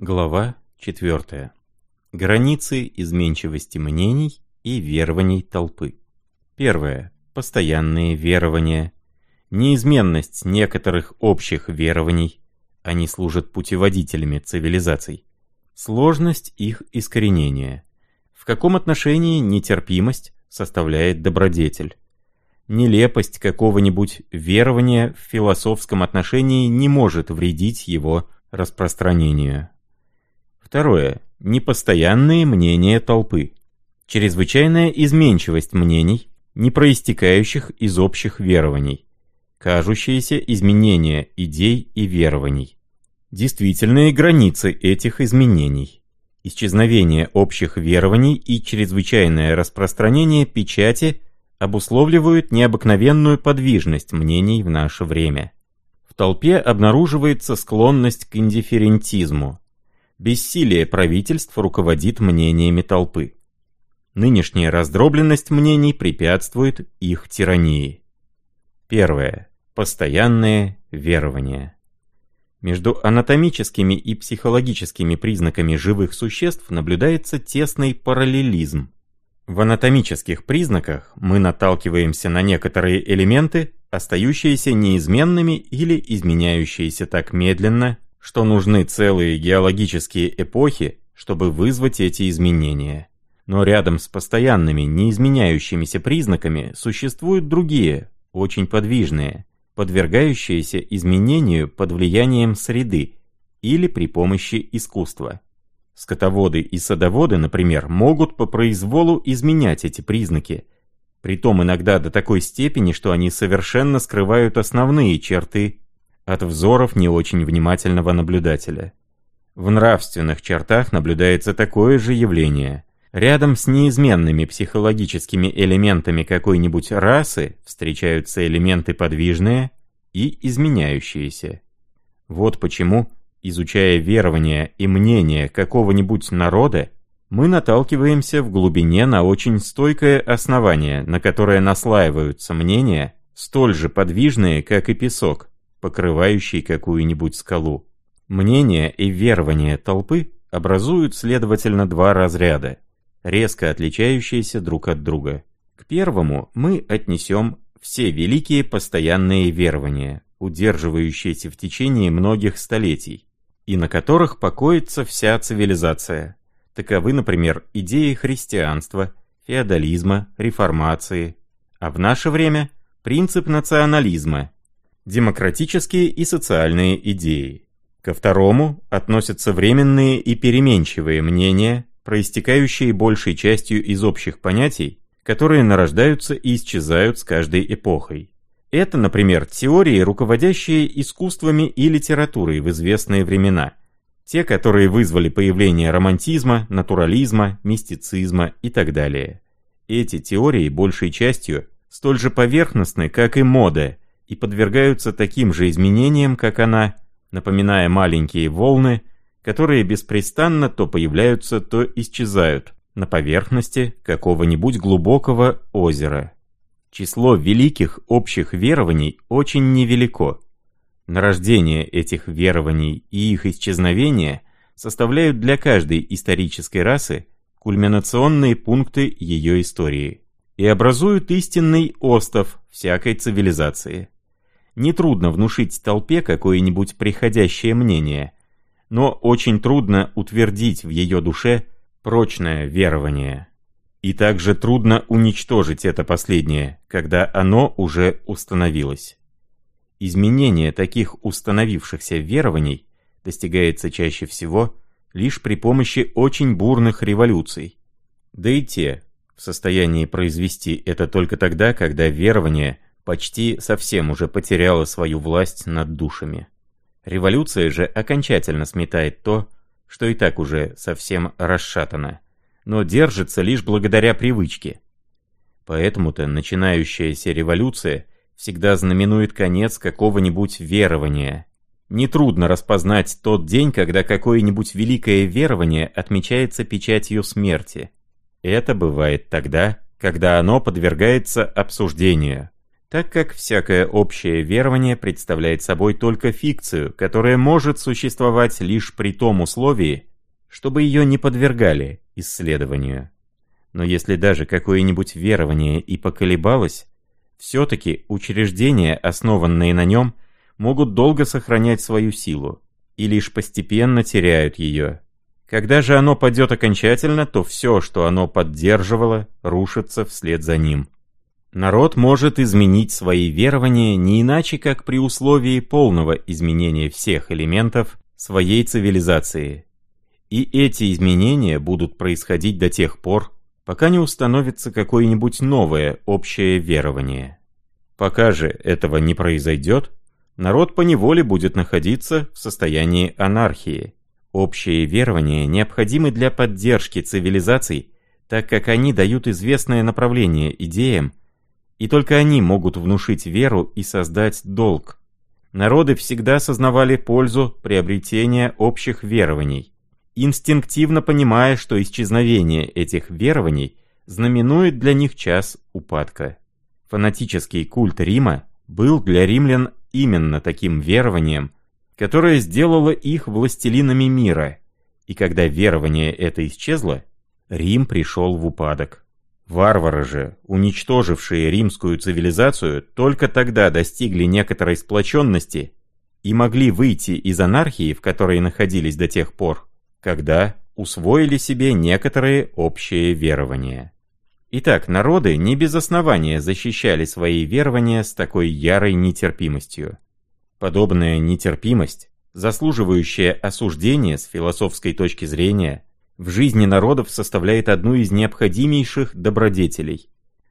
Глава 4. Границы изменчивости мнений и верований толпы. Первое. Постоянные верования. Неизменность некоторых общих верований. Они служат путеводителями цивилизаций. Сложность их искоренения. В каком отношении нетерпимость составляет добродетель? Нелепость какого-нибудь верования в философском отношении не может вредить его распространению. Второе. Непостоянные мнения толпы. Чрезвычайная изменчивость мнений, не проистекающих из общих верований. Кажущиеся изменения идей и верований. Действительные границы этих изменений. Исчезновение общих верований и чрезвычайное распространение печати обусловливают необыкновенную подвижность мнений в наше время. В толпе обнаруживается склонность к индифферентизму, Бессилие правительств руководит мнениями толпы. Нынешняя раздробленность мнений препятствует их тирании. Первое. Постоянное верование. Между анатомическими и психологическими признаками живых существ наблюдается тесный параллелизм. В анатомических признаках мы наталкиваемся на некоторые элементы, остающиеся неизменными или изменяющиеся так медленно, что нужны целые геологические эпохи, чтобы вызвать эти изменения. Но рядом с постоянными, неизменяющимися признаками существуют другие, очень подвижные, подвергающиеся изменению под влиянием среды или при помощи искусства. Скотоводы и садоводы, например, могут по произволу изменять эти признаки, притом иногда до такой степени, что они совершенно скрывают основные черты от взоров не очень внимательного наблюдателя. В нравственных чертах наблюдается такое же явление. Рядом с неизменными психологическими элементами какой-нибудь расы встречаются элементы подвижные и изменяющиеся. Вот почему, изучая верования и мнения какого-нибудь народа, мы наталкиваемся в глубине на очень стойкое основание, на которое наслаиваются мнения, столь же подвижные, как и песок, покрывающий какую-нибудь скалу. Мнения и верования толпы образуют, следовательно, два разряда, резко отличающиеся друг от друга. К первому мы отнесем все великие постоянные верования, удерживающиеся в течение многих столетий, и на которых покоится вся цивилизация. Таковы, например, идеи христианства, феодализма, реформации, а в наше время принцип национализма демократические и социальные идеи. Ко второму относятся временные и переменчивые мнения, проистекающие большей частью из общих понятий, которые нарождаются и исчезают с каждой эпохой. Это, например, теории, руководящие искусствами и литературой в известные времена, те, которые вызвали появление романтизма, натурализма, мистицизма и так далее. Эти теории большей частью столь же поверхностны, как и мода – и подвергаются таким же изменениям, как она, напоминая маленькие волны, которые беспрестанно то появляются, то исчезают на поверхности какого-нибудь глубокого озера. Число великих общих верований очень невелико. Нарождение этих верований и их исчезновение составляют для каждой исторической расы кульминационные пункты ее истории и образуют истинный остов всякой цивилизации. Нетрудно внушить толпе какое-нибудь приходящее мнение, но очень трудно утвердить в ее душе прочное верование. И также трудно уничтожить это последнее, когда оно уже установилось. Изменение таких установившихся верований достигается чаще всего лишь при помощи очень бурных революций. Да и те в состоянии произвести это только тогда, когда верование – почти совсем уже потеряла свою власть над душами. Революция же окончательно сметает то, что и так уже совсем расшатано, но держится лишь благодаря привычке. Поэтому-то начинающаяся революция всегда знаменует конец какого-нибудь верования. Нетрудно распознать тот день, когда какое-нибудь великое верование отмечается печатью смерти. Это бывает тогда, когда оно подвергается обсуждению, так как всякое общее верование представляет собой только фикцию, которая может существовать лишь при том условии, чтобы ее не подвергали исследованию. Но если даже какое-нибудь верование и поколебалось, все-таки учреждения, основанные на нем, могут долго сохранять свою силу и лишь постепенно теряют ее. Когда же оно падет окончательно, то все, что оно поддерживало, рушится вслед за ним. Народ может изменить свои верования не иначе, как при условии полного изменения всех элементов своей цивилизации. И эти изменения будут происходить до тех пор, пока не установится какое-нибудь новое общее верование. Пока же этого не произойдет, народ поневоле будет находиться в состоянии анархии. Общие верования необходимы для поддержки цивилизаций, так как они дают известное направление идеям, и только они могут внушить веру и создать долг. Народы всегда осознавали пользу приобретения общих верований, инстинктивно понимая, что исчезновение этих верований знаменует для них час упадка. Фанатический культ Рима был для римлян именно таким верованием, которое сделало их властелинами мира, и когда верование это исчезло, Рим пришел в упадок. Варвары же, уничтожившие римскую цивилизацию, только тогда достигли некоторой сплоченности и могли выйти из анархии, в которой находились до тех пор, когда усвоили себе некоторые общие верования. Итак, народы не без основания защищали свои верования с такой ярой нетерпимостью. Подобная нетерпимость, заслуживающая осуждения с философской точки зрения, в жизни народов составляет одну из необходимейших добродетелей.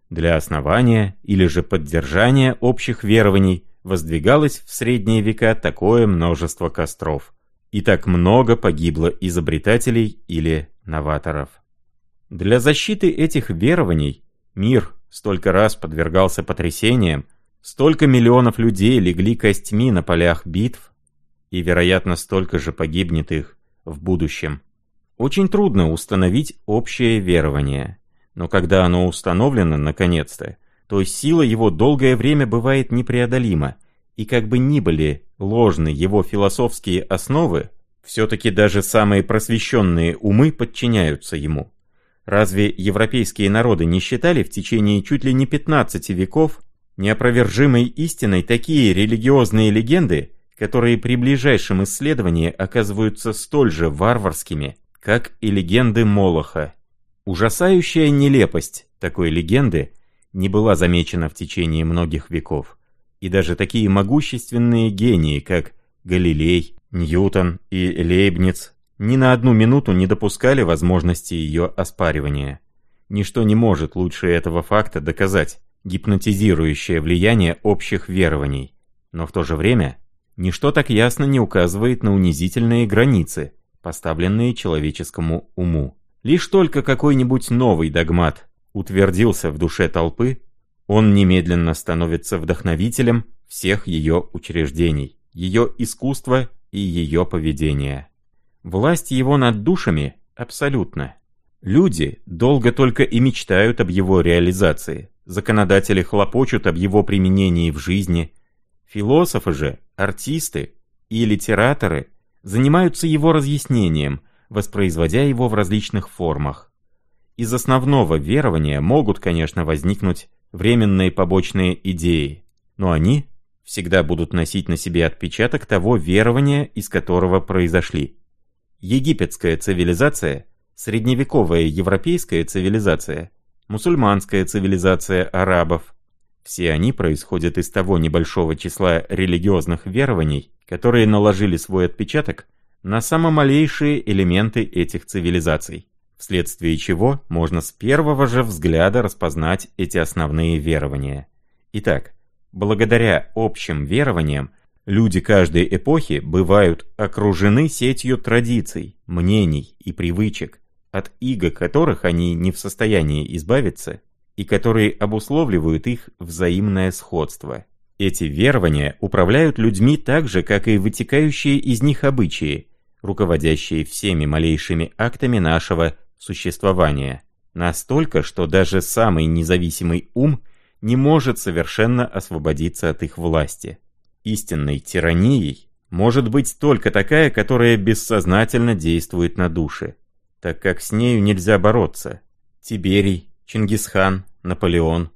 Для основания или же поддержания общих верований воздвигалось в средние века такое множество костров. И так много погибло изобретателей или новаторов. Для защиты этих верований мир столько раз подвергался потрясениям, столько миллионов людей легли костьми на полях битв, и, вероятно, столько же погибнет их в будущем. Очень трудно установить общее верование, но когда оно установлено наконец-то, то сила его долгое время бывает непреодолима, и как бы ни были ложны его философские основы, все-таки даже самые просвещенные умы подчиняются ему. Разве европейские народы не считали в течение чуть ли не 15 веков неопровержимой истиной такие религиозные легенды, которые при ближайшем исследовании оказываются столь же варварскими, как и легенды Молоха. Ужасающая нелепость такой легенды не была замечена в течение многих веков. И даже такие могущественные гении, как Галилей, Ньютон и Лейбниц, ни на одну минуту не допускали возможности ее оспаривания. Ничто не может лучше этого факта доказать гипнотизирующее влияние общих верований. Но в то же время, ничто так ясно не указывает на унизительные границы, поставленные человеческому уму. Лишь только какой-нибудь новый догмат утвердился в душе толпы, он немедленно становится вдохновителем всех ее учреждений, ее искусства и ее поведения. Власть его над душами абсолютна. Люди долго только и мечтают об его реализации, законодатели хлопочут об его применении в жизни, философы же, артисты и литераторы занимаются его разъяснением, воспроизводя его в различных формах. Из основного верования могут, конечно, возникнуть временные побочные идеи, но они всегда будут носить на себе отпечаток того верования, из которого произошли. Египетская цивилизация, средневековая европейская цивилизация, мусульманская цивилизация арабов, все они происходят из того небольшого числа религиозных верований, которые наложили свой отпечаток на самые малейшие элементы этих цивилизаций, вследствие чего можно с первого же взгляда распознать эти основные верования. Итак, благодаря общим верованиям, люди каждой эпохи бывают окружены сетью традиций, мнений и привычек, от иго которых они не в состоянии избавиться и которые обусловливают их взаимное сходство. Эти верования управляют людьми так же, как и вытекающие из них обычаи, руководящие всеми малейшими актами нашего существования. Настолько, что даже самый независимый ум не может совершенно освободиться от их власти. Истинной тиранией может быть только такая, которая бессознательно действует на души, так как с нею нельзя бороться. Тиберий, Чингисхан, Наполеон,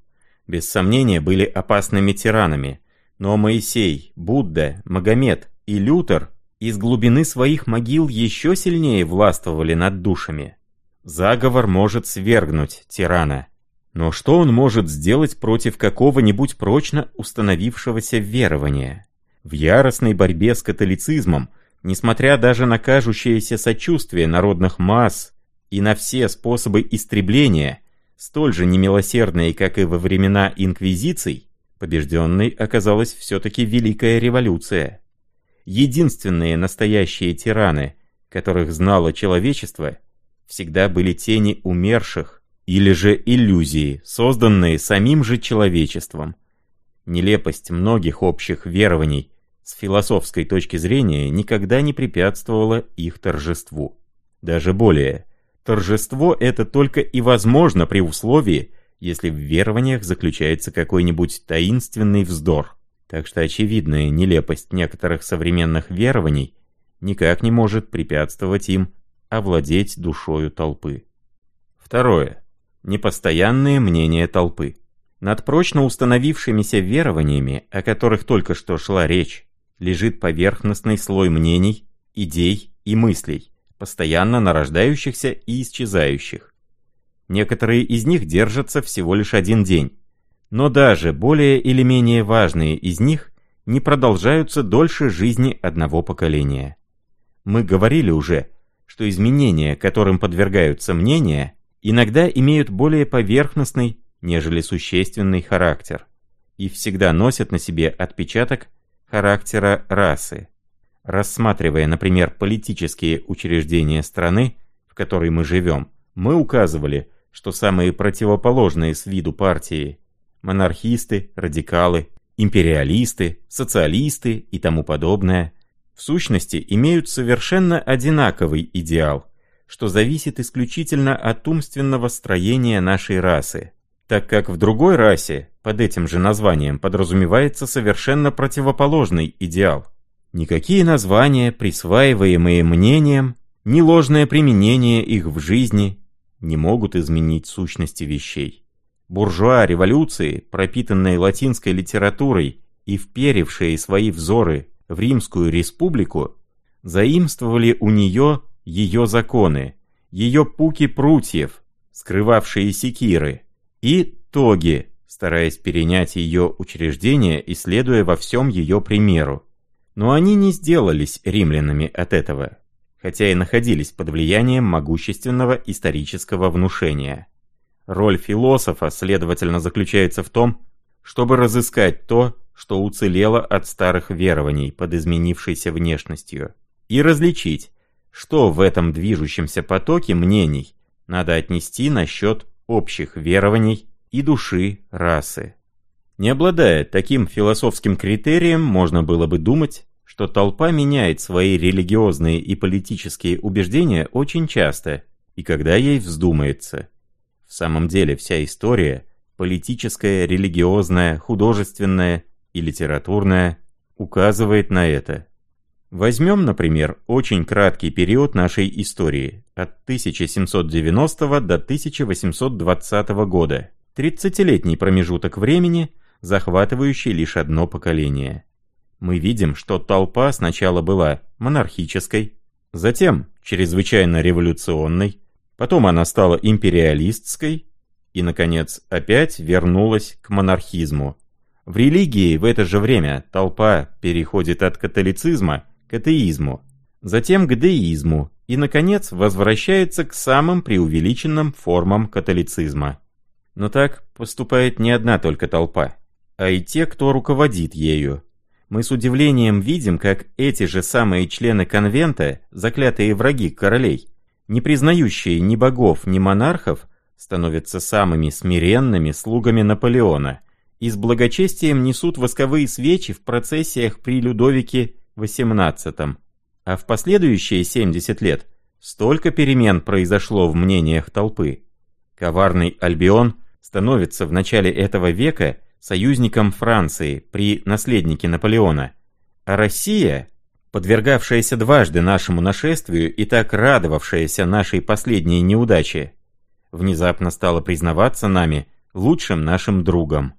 без сомнения, были опасными тиранами, но Моисей, Будда, Магомед и Лютер из глубины своих могил еще сильнее властвовали над душами. Заговор может свергнуть тирана. Но что он может сделать против какого-нибудь прочно установившегося верования? В яростной борьбе с католицизмом, несмотря даже на кажущееся сочувствие народных масс и на все способы истребления, столь же немилосердные, как и во времена инквизиций, побежденной оказалась все-таки Великая Революция. Единственные настоящие тираны, которых знало человечество, всегда были тени умерших, или же иллюзии, созданные самим же человечеством. Нелепость многих общих верований с философской точки зрения никогда не препятствовала их торжеству. Даже более, торжество это только и возможно при условии, если в верованиях заключается какой-нибудь таинственный вздор. Так что очевидная нелепость некоторых современных верований никак не может препятствовать им овладеть душою толпы. Второе. Непостоянные мнения толпы. Над прочно установившимися верованиями, о которых только что шла речь, лежит поверхностный слой мнений, идей и мыслей, постоянно нарождающихся и исчезающих. Некоторые из них держатся всего лишь один день, но даже более или менее важные из них не продолжаются дольше жизни одного поколения. Мы говорили уже, что изменения, которым подвергаются мнения, иногда имеют более поверхностный, нежели существенный характер, и всегда носят на себе отпечаток характера расы. Рассматривая, например, политические учреждения страны, в которой мы живем, мы указывали, что самые противоположные с виду партии – монархисты, радикалы, империалисты, социалисты и тому подобное – в сущности имеют совершенно одинаковый идеал – что зависит исключительно от умственного строения нашей расы, так как в другой расе под этим же названием подразумевается совершенно противоположный идеал. Никакие названия, присваиваемые мнением, ни ложное применение их в жизни не могут изменить сущности вещей. Буржуа революции, пропитанные латинской литературой и вперевшие свои взоры в Римскую республику, заимствовали у нее ее законы, ее пуки прутьев, скрывавшие секиры, и тоги, стараясь перенять ее учреждение и следуя во всем ее примеру. Но они не сделались римлянами от этого, хотя и находились под влиянием могущественного исторического внушения. Роль философа, следовательно, заключается в том, чтобы разыскать то, что уцелело от старых верований под изменившейся внешностью, и различить, что в этом движущемся потоке мнений надо отнести насчет общих верований и души расы. Не обладая таким философским критерием, можно было бы думать, что толпа меняет свои религиозные и политические убеждения очень часто, и когда ей вздумается. В самом деле вся история, политическая, религиозная, художественная и литературная, указывает на это. Возьмем, например, очень краткий период нашей истории, от 1790 до 1820 года, 30-летний промежуток времени, захватывающий лишь одно поколение. Мы видим, что толпа сначала была монархической, затем чрезвычайно революционной, потом она стала империалистской и, наконец, опять вернулась к монархизму. В религии в это же время толпа переходит от католицизма к атеизму, затем к деизму и, наконец, возвращается к самым преувеличенным формам католицизма. Но так поступает не одна только толпа, а и те, кто руководит ею. Мы с удивлением видим, как эти же самые члены конвента, заклятые враги королей, не признающие ни богов, ни монархов, становятся самыми смиренными слугами Наполеона и с благочестием несут восковые свечи в процессиях при Людовике XVIII. А в последующие 70 лет столько перемен произошло в мнениях толпы. Коварный Альбион становится в начале этого века союзником Франции при наследнике Наполеона, а Россия, подвергавшаяся дважды нашему нашествию и так радовавшаяся нашей последней неудаче, внезапно стала признаваться нами лучшим нашим другом.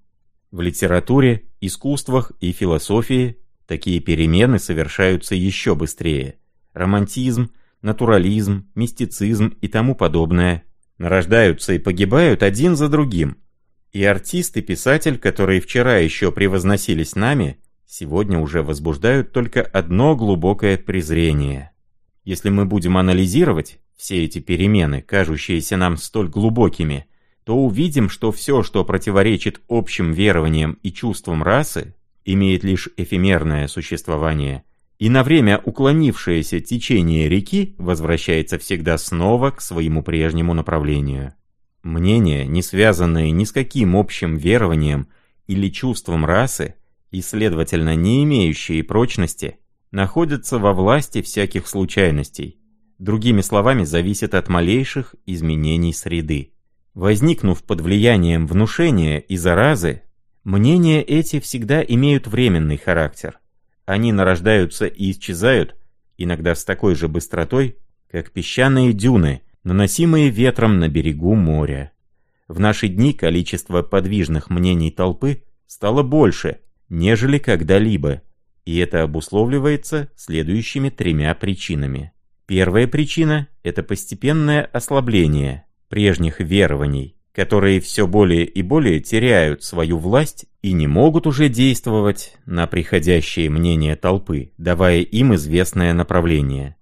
В литературе, искусствах и философии такие перемены совершаются еще быстрее. Романтизм, натурализм, мистицизм и тому подобное нарождаются и погибают один за другим. И артист и писатель, которые вчера еще превозносились нами, сегодня уже возбуждают только одно глубокое презрение. Если мы будем анализировать все эти перемены, кажущиеся нам столь глубокими, то увидим, что все, что противоречит общим верованиям и чувствам расы, имеет лишь эфемерное существование, и на время уклонившееся течение реки возвращается всегда снова к своему прежнему направлению. Мнения, не связанные ни с каким общим верованием или чувством расы, и, следовательно, не имеющие прочности, находятся во власти всяких случайностей, другими словами, зависят от малейших изменений среды. Возникнув под влиянием внушения и заразы, мнения эти всегда имеют временный характер. Они нарождаются и исчезают, иногда с такой же быстротой, как песчаные дюны – наносимые ветром на берегу моря. В наши дни количество подвижных мнений толпы стало больше, нежели когда-либо, и это обусловливается следующими тремя причинами. Первая причина – это постепенное ослабление прежних верований, которые все более и более теряют свою власть и не могут уже действовать на приходящие мнения толпы, давая им известное направление.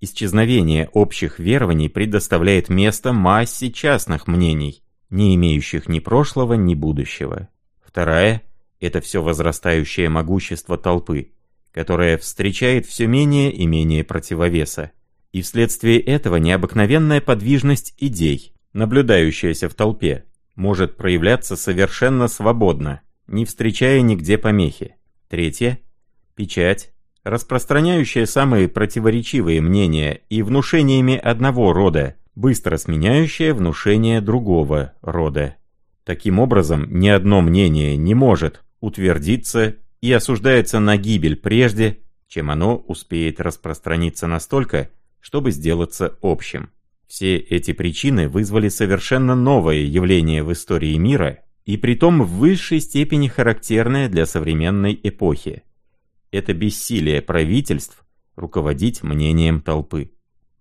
Исчезновение общих верований предоставляет место массе частных мнений, не имеющих ни прошлого, ни будущего. Вторая – это все возрастающее могущество толпы, которое встречает все менее и менее противовеса. И вследствие этого необыкновенная подвижность идей, наблюдающаяся в толпе, может проявляться совершенно свободно, не встречая нигде помехи. Третье – печать, распространяющая самые противоречивые мнения и внушениями одного рода, быстро сменяющая внушение другого рода. Таким образом, ни одно мнение не может утвердиться и осуждается на гибель прежде, чем оно успеет распространиться настолько, чтобы сделаться общим. Все эти причины вызвали совершенно новое явление в истории мира, и притом в высшей степени характерное для современной эпохи это бессилие правительств руководить мнением толпы.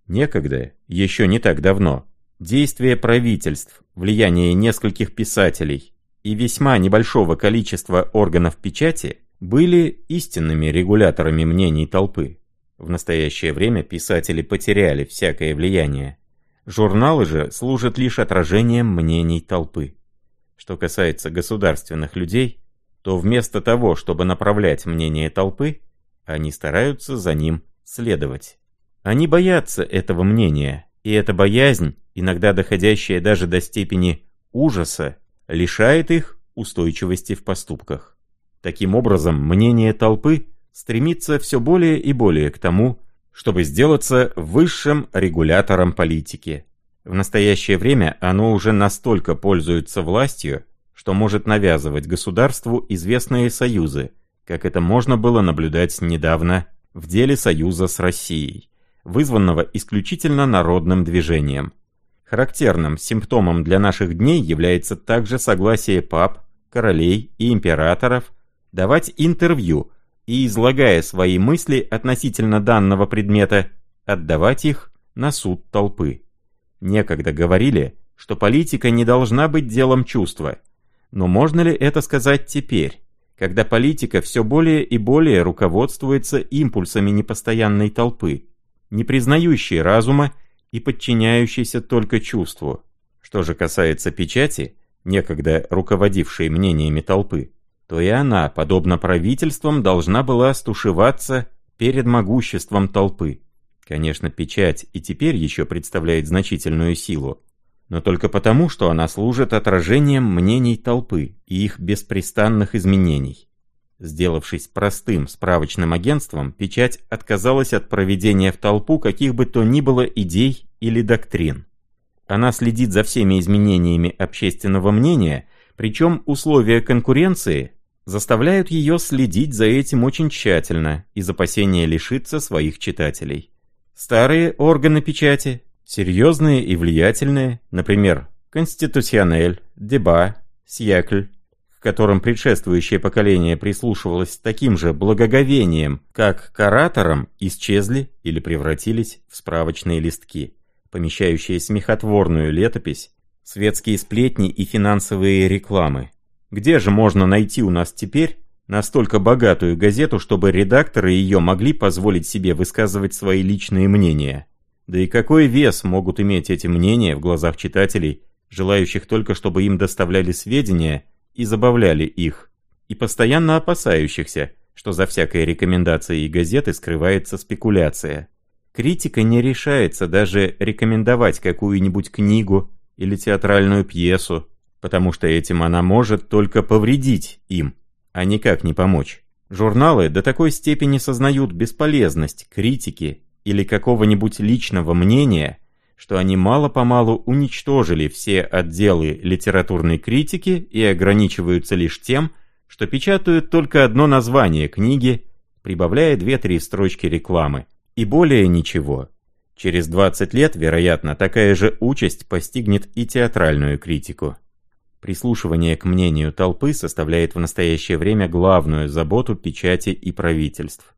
Некогда, еще не так давно, действия правительств, влияние нескольких писателей и весьма небольшого количества органов печати были истинными регуляторами мнений толпы. В настоящее время писатели потеряли всякое влияние. Журналы же служат лишь отражением мнений толпы. Что касается государственных людей, то вместо того, чтобы направлять мнение толпы, они стараются за ним следовать. Они боятся этого мнения, и эта боязнь, иногда доходящая даже до степени ужаса, лишает их устойчивости в поступках. Таким образом, мнение толпы стремится все более и более к тому, чтобы сделаться высшим регулятором политики. В настоящее время оно уже настолько пользуется властью, что может навязывать государству известные союзы, как это можно было наблюдать недавно в деле союза с Россией, вызванного исключительно народным движением. Характерным симптомом для наших дней является также согласие пап, королей и императоров давать интервью и, излагая свои мысли относительно данного предмета, отдавать их на суд толпы. Некогда говорили, что политика не должна быть делом чувства – но можно ли это сказать теперь, когда политика все более и более руководствуется импульсами непостоянной толпы, не признающей разума и подчиняющейся только чувству? Что же касается печати, некогда руководившей мнениями толпы, то и она, подобно правительствам, должна была стушеваться перед могуществом толпы. Конечно, печать и теперь еще представляет значительную силу, но только потому, что она служит отражением мнений толпы и их беспрестанных изменений. Сделавшись простым справочным агентством, печать отказалась от проведения в толпу каких бы то ни было идей или доктрин. она следит за всеми изменениями общественного мнения, причем условия конкуренции заставляют ее следить за этим очень тщательно из опасения лишиться своих читателей. Старые органы печати, серьезные и влиятельные, например, Конституционель, Деба, Сьекль, к которым предшествующее поколение прислушивалось с таким же благоговением, как к ораторам, исчезли или превратились в справочные листки, помещающие смехотворную летопись, светские сплетни и финансовые рекламы. Где же можно найти у нас теперь настолько богатую газету, чтобы редакторы ее могли позволить себе высказывать свои личные мнения? Да и какой вес могут иметь эти мнения в глазах читателей, желающих только, чтобы им доставляли сведения и забавляли их, и постоянно опасающихся, что за всякой рекомендацией газеты скрывается спекуляция. Критика не решается даже рекомендовать какую-нибудь книгу или театральную пьесу, потому что этим она может только повредить им, а никак не помочь. Журналы до такой степени сознают бесполезность критики или какого-нибудь личного мнения, что они мало-помалу уничтожили все отделы литературной критики и ограничиваются лишь тем, что печатают только одно название книги, прибавляя две-три строчки рекламы, и более ничего. Через 20 лет, вероятно, такая же участь постигнет и театральную критику. Прислушивание к мнению толпы составляет в настоящее время главную заботу печати и правительств.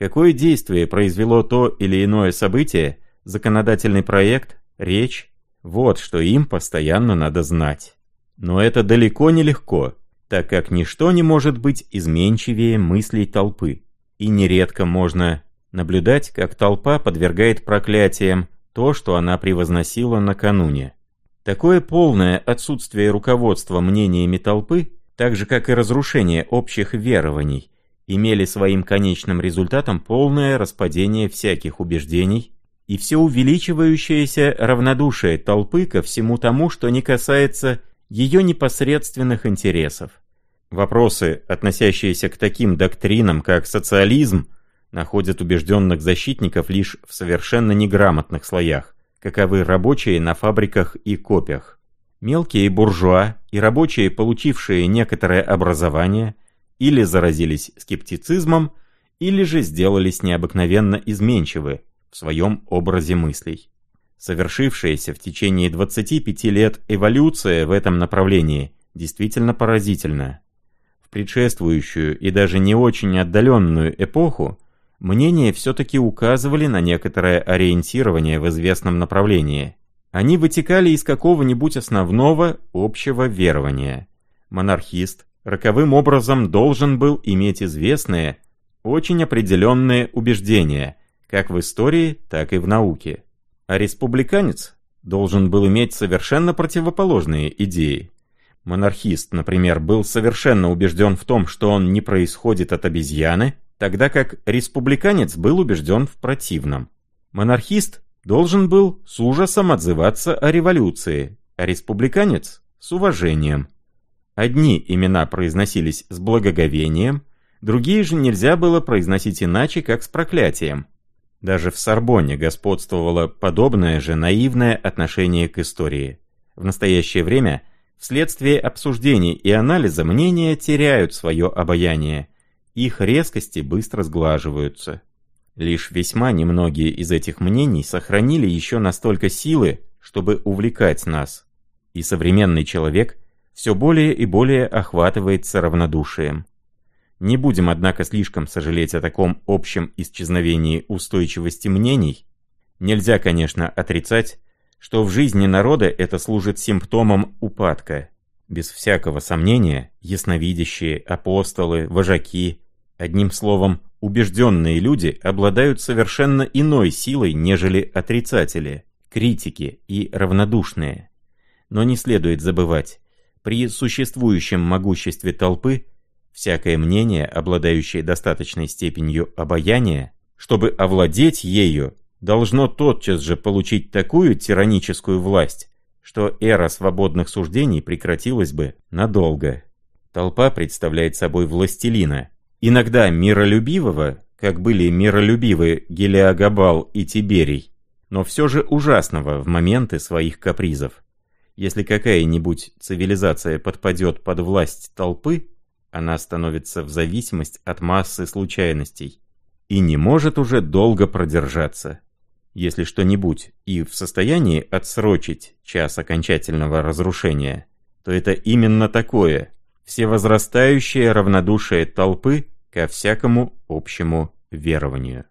Какое действие произвело то или иное событие – законодательный проект, речь. Вот что им постоянно надо знать. Но это далеко не легко, так как ничто не может быть изменчивее мыслей толпы. И нередко можно наблюдать, как толпа подвергает проклятиям то, что она превозносила накануне. Такое полное отсутствие руководства мнениями толпы, так же как и разрушение общих верований, имели своим конечным результатом полное распадение всяких убеждений и все увеличивающееся равнодушие толпы ко всему тому, что не касается ее непосредственных интересов. Вопросы, относящиеся к таким доктринам, как социализм, находят убежденных защитников лишь в совершенно неграмотных слоях, каковы рабочие на фабриках и копиях. Мелкие буржуа и рабочие, получившие некоторое образование, или заразились скептицизмом, или же сделались необыкновенно изменчивы, в своем образе мыслей. Совершившаяся в течение 25 лет эволюция в этом направлении действительно поразительна. В предшествующую и даже не очень отдаленную эпоху мнения все-таки указывали на некоторое ориентирование в известном направлении. Они вытекали из какого-нибудь основного общего верования. Монархист роковым образом должен был иметь известные, очень определенные убеждения – как в истории, так и в науке. А республиканец должен был иметь совершенно противоположные идеи. Монархист, например, был совершенно убежден в том, что он не происходит от обезьяны, тогда как республиканец был убежден в противном. Монархист должен был с ужасом отзываться о революции, а республиканец – с уважением. Одни имена произносились с благоговением, другие же нельзя было произносить иначе, как с проклятием. Даже в Сорбонне господствовало подобное же наивное отношение к истории. В настоящее время, вследствие обсуждений и анализа, мнения теряют свое обаяние. Их резкости быстро сглаживаются. Лишь весьма немногие из этих мнений сохранили еще настолько силы, чтобы увлекать нас. И современный человек все более и более охватывается равнодушием. Не будем, однако, слишком сожалеть о таком общем исчезновении устойчивости мнений. Нельзя, конечно, отрицать, что в жизни народа это служит симптомом упадка. Без всякого сомнения, ясновидящие, апостолы, вожаки, одним словом, убежденные люди обладают совершенно иной силой, нежели отрицатели, критики и равнодушные. Но не следует забывать, при существующем могуществе толпы Всякое мнение, обладающее достаточной степенью обаяния, чтобы овладеть ею, должно тотчас же получить такую тираническую власть, что эра свободных суждений прекратилась бы надолго. Толпа представляет собой властелина, иногда миролюбивого, как были миролюбивы Гелиогабал и Тиберий, но все же ужасного в моменты своих капризов. Если какая-нибудь цивилизация подпадет под власть толпы, она становится в зависимость от массы случайностей и не может уже долго продержаться. Если что-нибудь и в состоянии отсрочить час окончательного разрушения, то это именно такое, всевозрастающее равнодушие толпы ко всякому общему верованию.